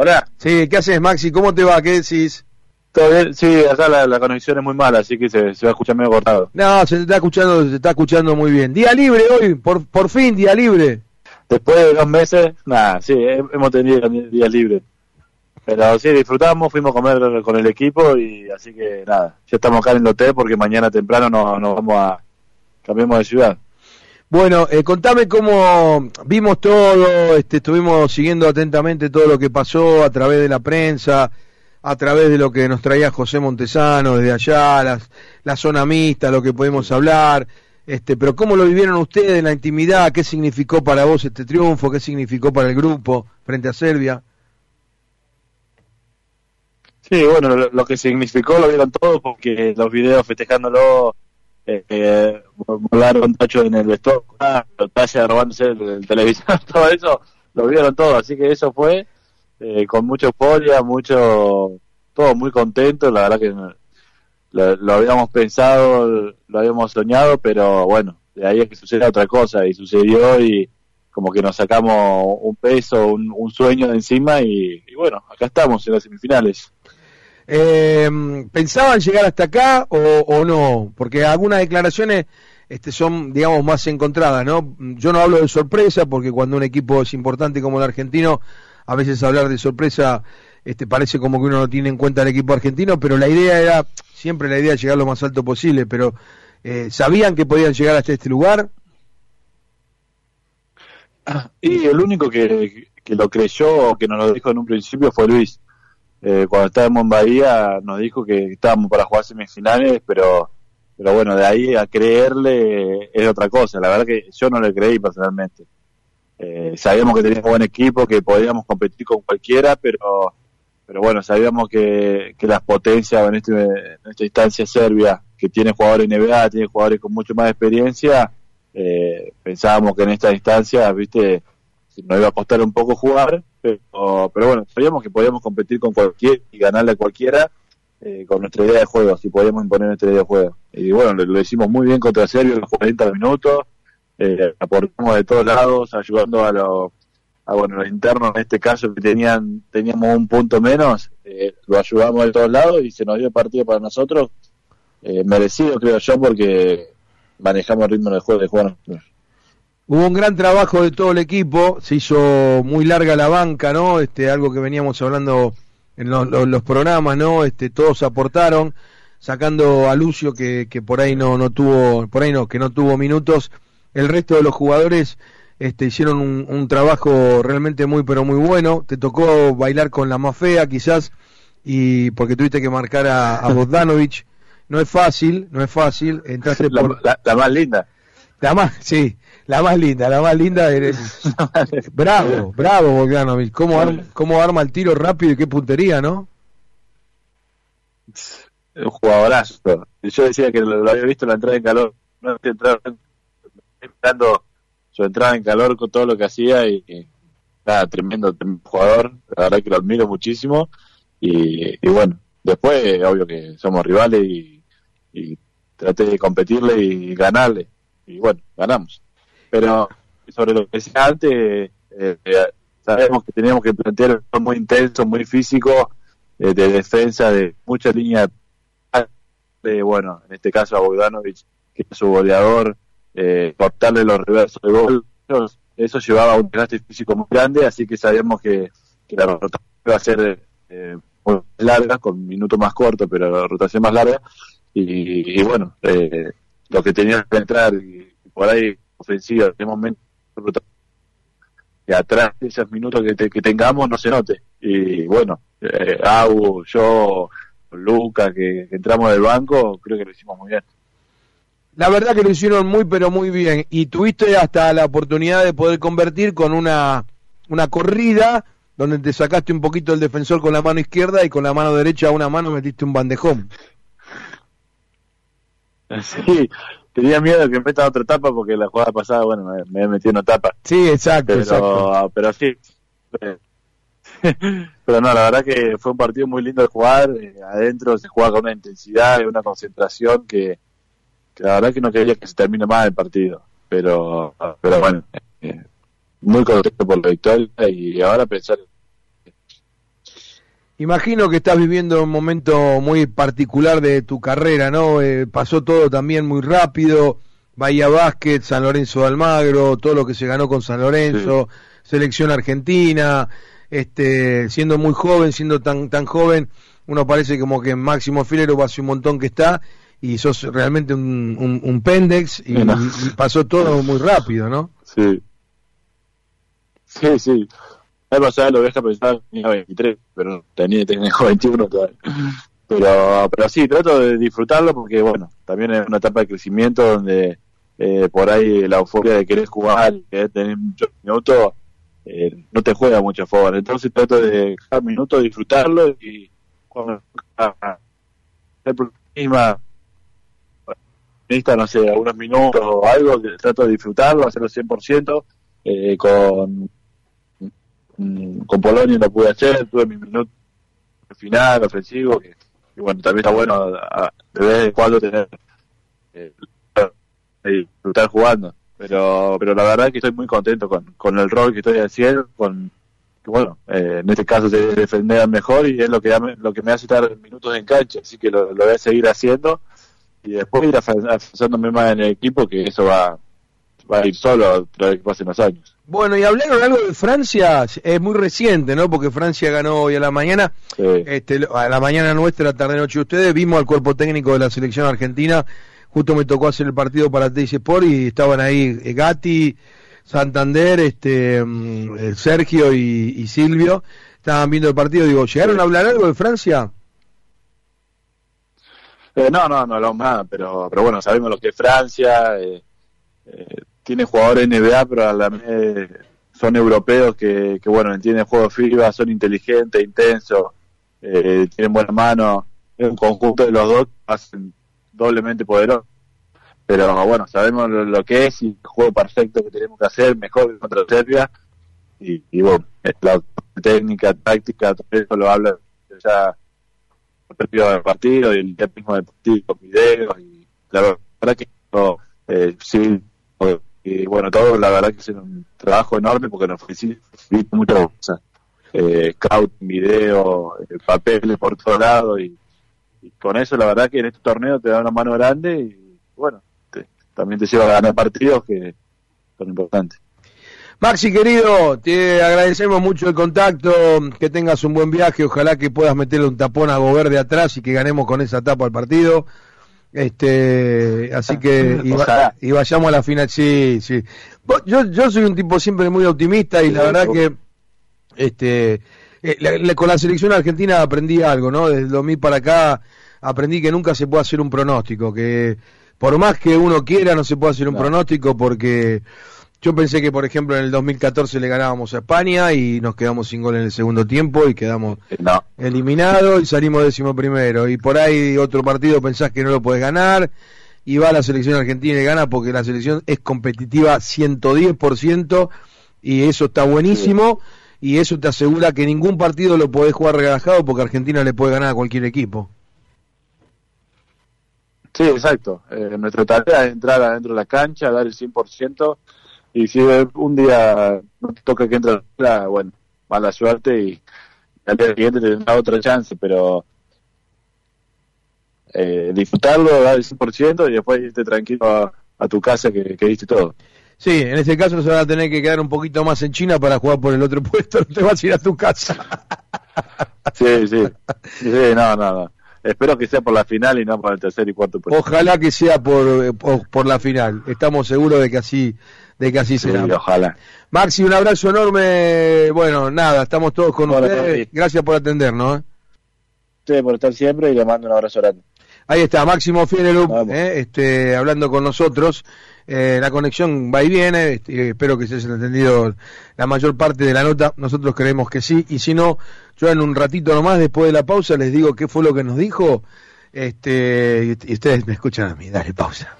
Hola. Sí, ¿qué haces, Maxi? ¿Cómo te va? ¿Qué decís? ¿Todo bien? Sí, acá la, la conexión es muy mala, así que se, se va a escuchar medio cortado. No, se te está escuchando, se está escuchando muy bien. Día libre hoy, por, por fin, día libre. Después de dos meses, nada, sí, he- hemos tenido días libres. Pero sí, disfrutamos, fuimos a comer con el equipo y así que nada, ya estamos acá en el hotel porque mañana temprano nos, nos vamos a... cambiemos de ciudad. Bueno, eh, contame cómo vimos todo, este, estuvimos siguiendo atentamente todo lo que pasó a través de la prensa, a través de lo que nos traía José Montesano desde allá, las, la zona mixta, lo que podemos hablar, este, pero cómo lo vivieron ustedes en la intimidad, qué significó para vos este triunfo, qué significó para el grupo frente a Serbia. Sí, bueno, lo, lo que significó lo vieron todos porque los videos festejándolo, eh, eh, volaron tachos en el vestuario, los tallas robándose el, el televisor, todo eso, lo vieron todos, así que eso fue eh, con mucha euforia, mucho, todo muy contento, la verdad que lo, lo habíamos pensado, lo habíamos soñado, pero bueno, de ahí es que suceda otra cosa y sucedió y como que nos sacamos un peso, un, un sueño de encima y, y bueno, acá estamos en las semifinales. Eh, ¿Pensaban llegar hasta acá o, o no? Porque algunas declaraciones este, son, digamos, más encontradas, ¿no? Yo no hablo de sorpresa porque cuando un equipo es importante como el argentino, a veces hablar de sorpresa este, parece como que uno no tiene en cuenta el equipo argentino, pero la idea era, siempre la idea de llegar lo más alto posible, pero eh, ¿sabían que podían llegar hasta este lugar? Y el único que, que lo creyó o que nos lo dijo en un principio fue Luis. Eh, cuando estábamos en Bahía nos dijo que estábamos para jugar semifinales, pero pero bueno, de ahí a creerle es otra cosa. La verdad que yo no le creí personalmente. Eh, sabíamos que teníamos buen equipo, que podíamos competir con cualquiera, pero pero bueno, sabíamos que, que las potencias en, este, en esta instancia Serbia, que tiene jugadores NBA, tiene jugadores con mucho más experiencia, eh, pensábamos que en esta instancia, viste, nos iba a costar un poco jugar, pero, pero bueno, sabíamos que podíamos competir con cualquiera y ganarle a cualquiera eh, con nuestra idea de juego, si podíamos imponer nuestra idea de juego. Y bueno, lo, lo hicimos muy bien contra Serbia en los 40 minutos, eh, aportamos de todos lados, ayudando a los a bueno, los internos en este caso que tenían teníamos un punto menos, eh, lo ayudamos de todos lados y se nos dio el partido para nosotros, merecido creo yo porque manejamos el ritmo del juego de juego. Hubo un gran trabajo de todo el equipo, se hizo muy larga la banca, ¿no? Este, algo que veníamos hablando en los, los, los programas, ¿no? Este, todos aportaron, sacando a Lucio que, que por ahí no, no tuvo, por ahí no, que no tuvo minutos. El resto de los jugadores este, hicieron un, un trabajo realmente muy, pero muy bueno. Te tocó bailar con la más fea, quizás, y porque tuviste que marcar a, a Bogdanovich. No es fácil, no es fácil. Entraste La, por la- la más linda. La más, sí, la más linda, la más linda. eres- bravo, bravo Bogdanovich. ¿Cómo, arma, ¿Cómo arma el tiro rápido y qué puntería, no? un jugadorazo. Yo decía que lo, había visto en la entrada en calor, esperando su entrada en calor con todo lo que hacía y, y nada, tremendo, tremendo jugador, la verdad que lo admiro muchísimo y, y bueno, después obvio que somos rivales y, y traté de competirle y ganarle y bueno, ganamos. Pero sobre lo que decía antes, eh, eh, sabemos que teníamos que plantear un juego muy intenso, muy físico, eh, de defensa, de mucha línea de bueno, en este caso a Bogdanovich, que es su goleador, eh, cortarle los reversos de gol, eso, llevaba un desgaste físico muy grande, así que sabíamos que, que la rotación iba a ser eh, muy larga, con minutos más cortos, pero la rotación más larga, y, y bueno, eh, lo que tenía que entrar, y por ahí ofensiva, en momento que atrás de esos minutos que, te- que tengamos no se note, y bueno, eh, Agu, yo, Luca, que, que entramos del banco, creo que lo hicimos muy bien. La verdad que lo hicieron muy, pero muy bien. Y tuviste hasta la oportunidad de poder convertir con una, una corrida donde te sacaste un poquito el defensor con la mano izquierda y con la mano derecha a una mano metiste un bandejón. Sí, tenía miedo que metan otra etapa porque la jugada pasada, bueno, me, me he metido en otra etapa. Sí, exacto, exacto. Pero, pero sí. Pero no, la verdad que fue un partido muy lindo de jugar. eh, adentro se juega con una intensidad y una concentración que, que la verdad que no quería que se termine más el partido. Pero, pero bueno, eh, muy contento por la victoria y ahora pensar Imagino que estás viviendo un momento muy particular de tu carrera, ¿no? Eh, pasó todo también muy rápido, Bahía Básquet, San Lorenzo de Almagro, todo lo que se ganó con San Lorenzo, selección argentina, este, siendo muy joven, siendo tan tan joven, uno parece como que Máximo Filero hace un montón que está y sos realmente un, un, pendex y, pasó todo muy rápido, ¿no? Sí. Sí, sí. A pasada lo deja pensar, tenía 23, pero tenía, tenía 21 todavía. Pero, pero sí, trato de disfrutarlo porque, bueno, también es una etapa de crecimiento donde eh, por ahí la euforia de querer jugar, querer tener muchos minutos, eh, no te juega mucho a favor. Entonces trato de cada minuto disfrutarlo y cuando el problema necesita, no sé, algunos minutos o algo, trato de disfrutarlo, hacerlo 100%, eh, con, con Polonia lo pude hacer, tuve mi minuto final, ofensivo, que, bueno, también está bueno de vez en cuando tener eh, disfrutar jugando, pero pero la verdad es que estoy muy contento con, con el rol que estoy haciendo, con bueno, eh, en este caso se defender mejor y es lo que, lo que me hace estar minutos en cancha, así que lo, lo voy a seguir haciendo. Y después ir afianzándome más en el equipo, que eso va, va a ir solo tras que pasen los años. Bueno, y hablaron algo de Francia, es muy reciente, ¿no? Porque Francia ganó hoy a la mañana, este, a la mañana nuestra, tarde noche ustedes, vimos al cuerpo técnico de la selección argentina, justo me tocó hacer el partido para Teis Sport y estaban ahí eh, Gatti, Santander, este, mm, eh, Sergio y, y Silvio, estaban viendo el partido, digo, ¿llegaron a hablar algo de Francia? Eh, no, no, no hablamos nada, pero, pero bueno, sabemos lo que es Francia, eh, eh, tiene jugadores NBA, pero a la vez son europeos que, que, bueno, entienden el juego FIBA, son inteligentes, intensos, tienen buena mano, es un conjunto de los dos hacen doblemente poderoso. Pero bueno, sabemos lo, que es y el juego perfecto que tenemos que hacer, mejor que contra Serbia. Y, y bueno, la técnica, táctica, todo eso lo habla ya del partido y el día mismo del partido videos y la verdad que eh, sí y bueno todo la verdad que es un trabajo enorme porque nos facilita muchas cosas eh, scout, video, eh, papeles por todos lados y, con eso la verdad que en este torneo te da una mano grande y bueno también te lleva a ganar partidos que son importantes Maxi querido, te agradecemos mucho el contacto, que tengas un buen viaje, ojalá que puedas meterle un tapón a Goberde atrás y que ganemos con esa tapa al partido. Este, así que y, vayamos a la final, sí, sí. Yo, yo soy un tipo siempre muy optimista y la verdad que este eh, con la selección argentina aprendí algo, ¿no? Desde el 2000 para acá aprendí que nunca se puede hacer un pronóstico, que por más que uno quiera no se puede hacer un pronóstico porque yo pensé que, por ejemplo, en el 2014 le ganábamos a España y nos quedamos sin gol en el segundo tiempo y quedamos eliminados y salimos décimo primero. Y por ahí otro partido pensás que no lo puedes ganar y va a la selección argentina y gana porque la selección es competitiva 110% y eso está buenísimo y eso te asegura que ningún partido lo podés jugar relajado porque Argentina le puede ganar a cualquier equipo. Sí, exacto. Eh, nuestra tarea es entrar adentro de la cancha, dar el 100% y si un día no te toca que entre la bueno, mala suerte y al día siguiente te da otra chance, pero eh, disfrutarlo, dar el 100% y después irte tranquilo a, tu casa que, que diste todo. Sí, en este caso se va a tener que quedar un poquito más en China para jugar por el otro puesto, no te vas a ir a tu casa. sí, sí, sí, no, no, no. Espero que sea por la final y no por el tercer y cuarto puesto. Ojalá que sea por, por, por la final. Estamos seguros de que así de que así será. ojalá. Maxi, un abrazo enorme. Bueno, nada, estamos todos con ustedes. Gracias por atendernos. ¿eh? por estar siempre y le mando un abrazo grande. Ahí está, Máximo Fienelup, eh, este, hablando con nosotros. Eh, la conexión va y viene, este, espero que se haya entendido la mayor parte de la nota, nosotros creemos que sí, y si no, yo en un ratito nomás, después de la pausa, les digo qué fue lo que nos dijo, este, y ustedes me escuchan a mí, dale pausa.